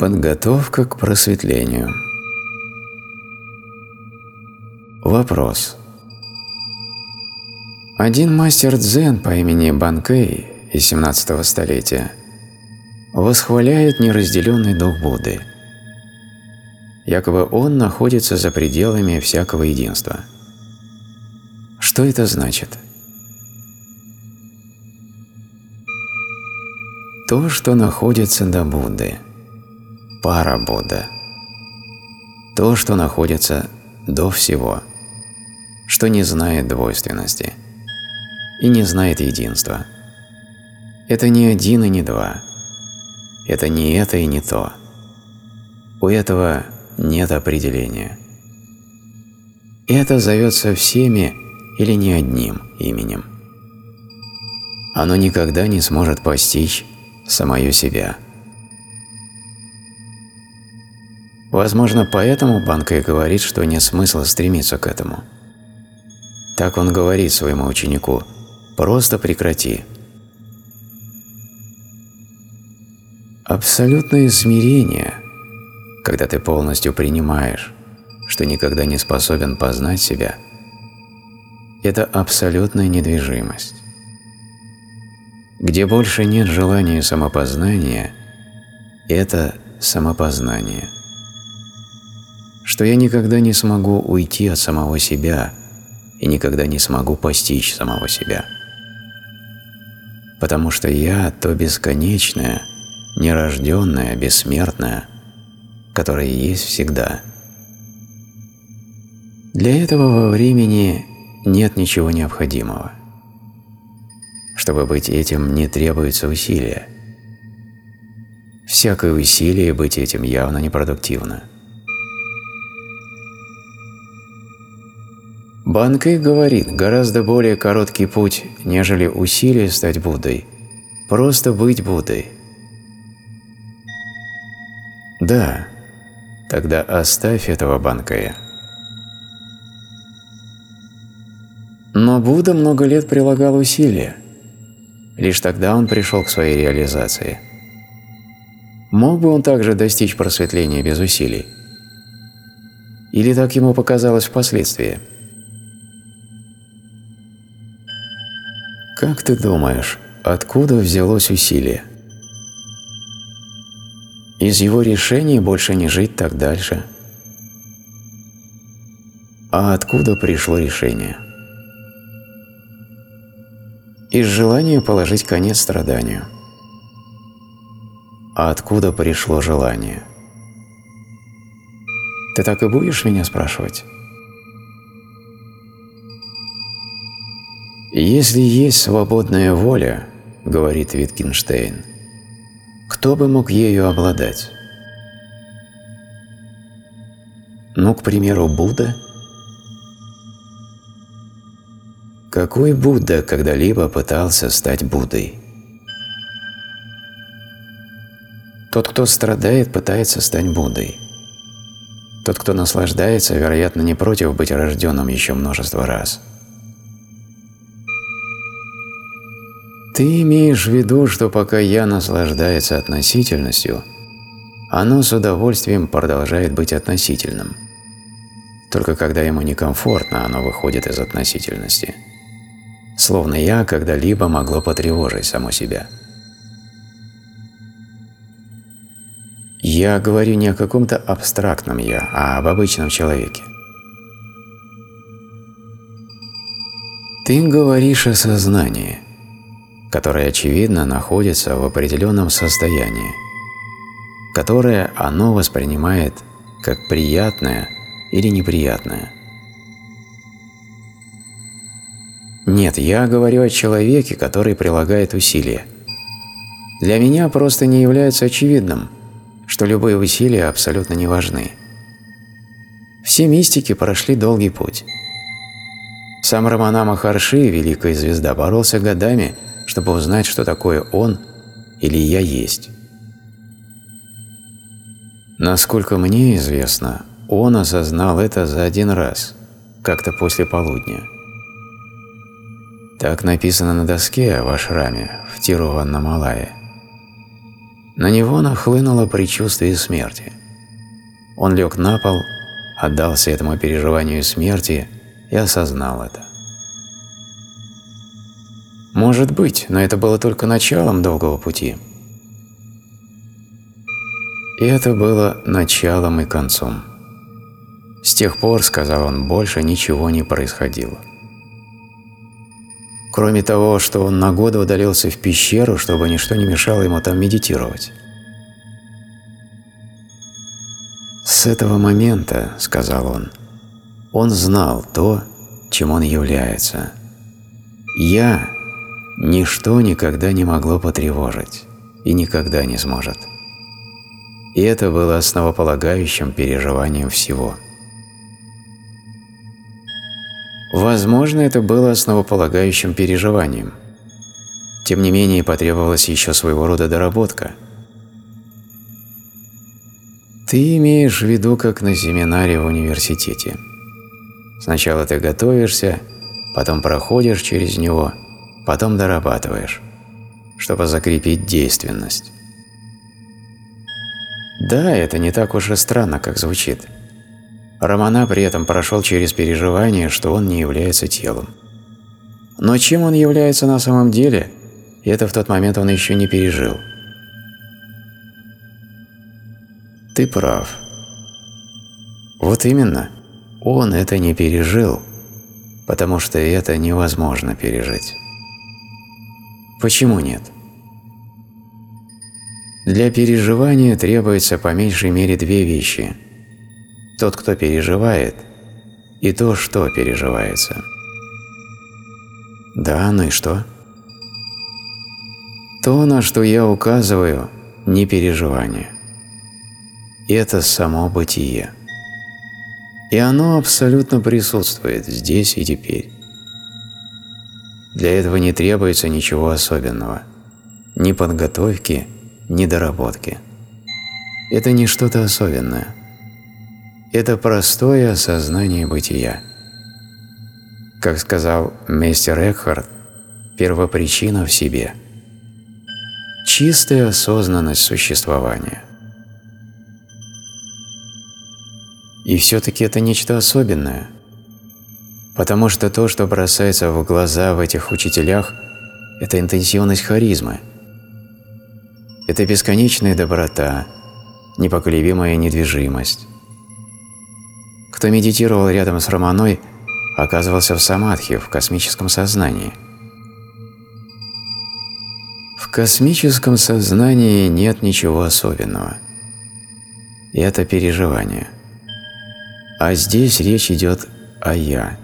Подготовка к просветлению. Вопрос. Один мастер дзен по имени Банкэй из 17 столетия восхваляет неразделенный дух Будды. Якобы он находится за пределами всякого единства. Что это значит? То, что находится до Будды, пара Будда. То, что находится до всего, что не знает двойственности – и не знает единства. Это не один и не два. Это не это и не то. У этого нет определения. Это зовется всеми или не одним именем. Оно никогда не сможет постичь самое себя. Возможно, поэтому Банка и говорит, что нет смысла стремиться к этому. Так он говорит своему ученику – Просто прекрати. Абсолютное смирение, когда ты полностью принимаешь, что никогда не способен познать себя, это абсолютная недвижимость. Где больше нет желания самопознания, это самопознание. Что я никогда не смогу уйти от самого себя и никогда не смогу постичь самого себя потому что я – то бесконечное, нерожденное, бессмертное, которое есть всегда. Для этого во времени нет ничего необходимого. Чтобы быть этим, не требуется усилия. Всякое усилие быть этим явно непродуктивно. Банкэй говорит, гораздо более короткий путь, нежели усилие стать Буддой. Просто быть Буддой. Да, тогда оставь этого Банкэя. Но Будда много лет прилагал усилия. Лишь тогда он пришел к своей реализации. Мог бы он также достичь просветления без усилий? Или так ему показалось впоследствии? Как ты думаешь, откуда взялось усилие? Из его решения больше не жить так дальше. А откуда пришло решение? Из желания положить конец страданию. А откуда пришло желание? Ты так и будешь меня спрашивать? «Если есть свободная воля, — говорит Витгенштейн, — кто бы мог ею обладать? Ну, к примеру, Будда? Какой Будда когда-либо пытался стать Буддой? Тот, кто страдает, пытается стать Буддой. Тот, кто наслаждается, вероятно, не против быть рожденным еще множество раз – Ты имеешь в виду, что пока я наслаждается относительностью, оно с удовольствием продолжает быть относительным. Только когда ему некомфортно, оно выходит из относительности. Словно я когда-либо могло потревожить само себя. Я говорю не о каком-то абстрактном «я», а об обычном человеке. Ты говоришь о сознании – которое, очевидно, находится в определенном состоянии, которое оно воспринимает как приятное или неприятное. Нет, я говорю о человеке, который прилагает усилия. Для меня просто не является очевидным, что любые усилия абсолютно не важны. Все мистики прошли долгий путь. Сам Рамана Махарши, великая звезда, боролся годами – чтобы узнать, что такое он или я есть. Насколько мне известно, он осознал это за один раз, как-то после полудня. Так написано на доске в ашраме в Тируваннамалае. на него нахлынуло предчувствие смерти. Он лег на пол, отдался этому переживанию смерти и осознал это. Может быть, но это было только началом долгого пути. И это было началом и концом. С тех пор, сказал он, больше ничего не происходило. Кроме того, что он на годы удалился в пещеру, чтобы ничто не мешало ему там медитировать. «С этого момента, — сказал он, — он знал то, чем он является. Я ничто никогда не могло потревожить и никогда не сможет. И это было основополагающим переживанием всего. Возможно, это было основополагающим переживанием. Тем не менее, потребовалась еще своего рода доработка. Ты имеешь в виду, как на семинаре в университете. Сначала ты готовишься, потом проходишь через него, потом дорабатываешь, чтобы закрепить действенность. Да, это не так уж и странно, как звучит. Романа при этом прошел через переживание, что он не является телом. Но чем он является на самом деле, это в тот момент он еще не пережил. Ты прав. Вот именно, он это не пережил, потому что это невозможно пережить. Почему нет? Для переживания требуется по меньшей мере две вещи – тот, кто переживает, и то, что переживается. Да, ну и что? То, на что я указываю, не переживание. Это само бытие. И оно абсолютно присутствует здесь и теперь. Для этого не требуется ничего особенного. Ни подготовки, ни доработки. Это не что-то особенное это простое осознание бытия. Как сказал мистер Экхард, первопричина в себе. Чистая осознанность существования. И все-таки это нечто особенное, потому что то, что бросается в глаза в этих учителях, это интенсивность харизмы. Это бесконечная доброта, непоколебимая недвижимость, кто медитировал рядом с Романой, оказывался в самадхи, в космическом сознании. В космическом сознании нет ничего особенного. Это переживание. А здесь речь идет о «я».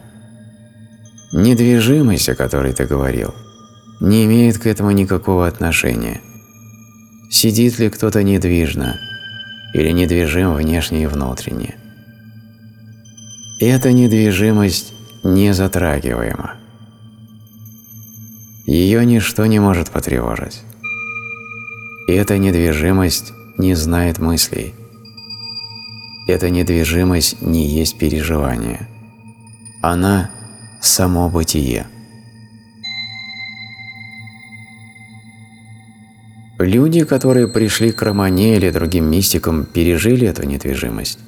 Недвижимость, о которой ты говорил, не имеет к этому никакого отношения. Сидит ли кто-то недвижно или недвижим внешне и внутренне – эта недвижимость не затрагиваема. Ее ничто не может потревожить. Эта недвижимость не знает мыслей. Эта недвижимость не есть переживание. Она – само бытие. Люди, которые пришли к Романе или другим мистикам, пережили эту недвижимость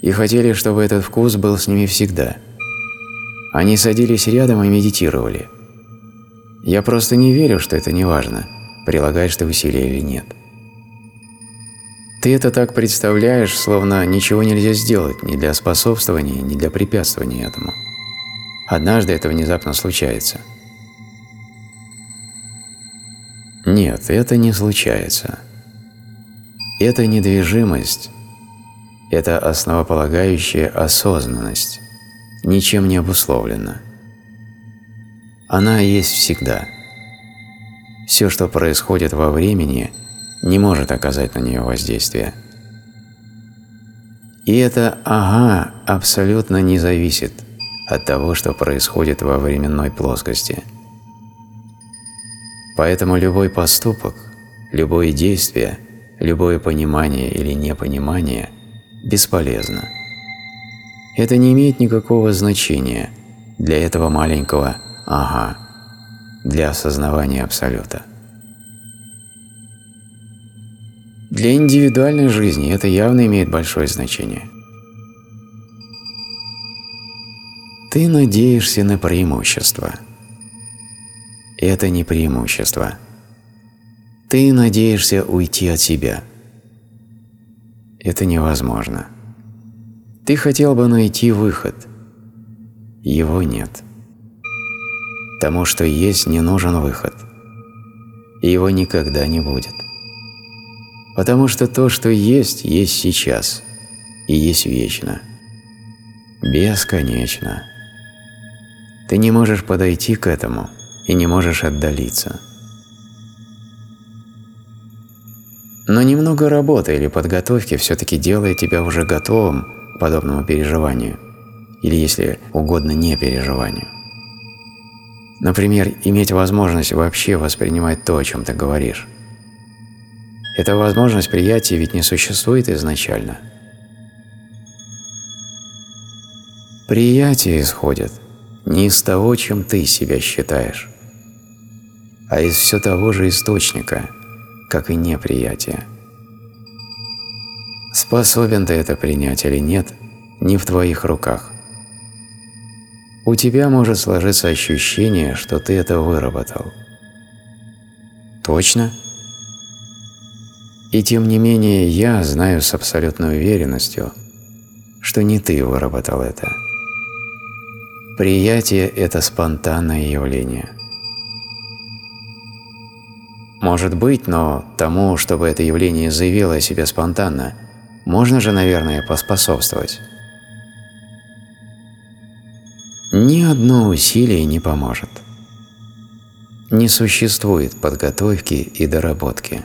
и хотели, чтобы этот вкус был с ними всегда. Они садились рядом и медитировали. Я просто не верю, что это не важно, прилагаешь ты усилия или нет. Ты это так представляешь, словно ничего нельзя сделать ни для способствования, ни для препятствования этому. Однажды это внезапно случается. Нет, это не случается. Это недвижимость это основополагающая осознанность, ничем не обусловлена. Она есть всегда. Все, что происходит во времени, не может оказать на нее воздействие. И это «ага» абсолютно не зависит от того, что происходит во временной плоскости. Поэтому любой поступок, любое действие, любое понимание или непонимание – бесполезно. Это не имеет никакого значения для этого маленького «ага», для осознавания Абсолюта. Для индивидуальной жизни это явно имеет большое значение. Ты надеешься на преимущество. Это не преимущество. Ты надеешься уйти от себя. Это невозможно. Ты хотел бы найти выход. Его нет. Тому, что есть, не нужен выход. Его никогда не будет. Потому что то, что есть, есть сейчас и есть вечно. Бесконечно. Ты не можешь подойти к этому и не можешь отдалиться. Но немного работы или подготовки все-таки делает тебя уже готовым к подобному переживанию, или, если угодно, не переживанию. Например, иметь возможность вообще воспринимать то, о чем ты говоришь. Эта возможность приятия ведь не существует изначально. Приятие исходит не из того, чем ты себя считаешь, а из все того же источника, как и неприятие. Способен ты это принять или нет, не в твоих руках. У тебя может сложиться ощущение, что ты это выработал. Точно? И тем не менее я знаю с абсолютной уверенностью, что не ты выработал это. Приятие – это спонтанное явление. Может быть, но тому, чтобы это явление заявило о себе спонтанно, можно же, наверное, поспособствовать. Ни одно усилие не поможет. Не существует подготовки и доработки.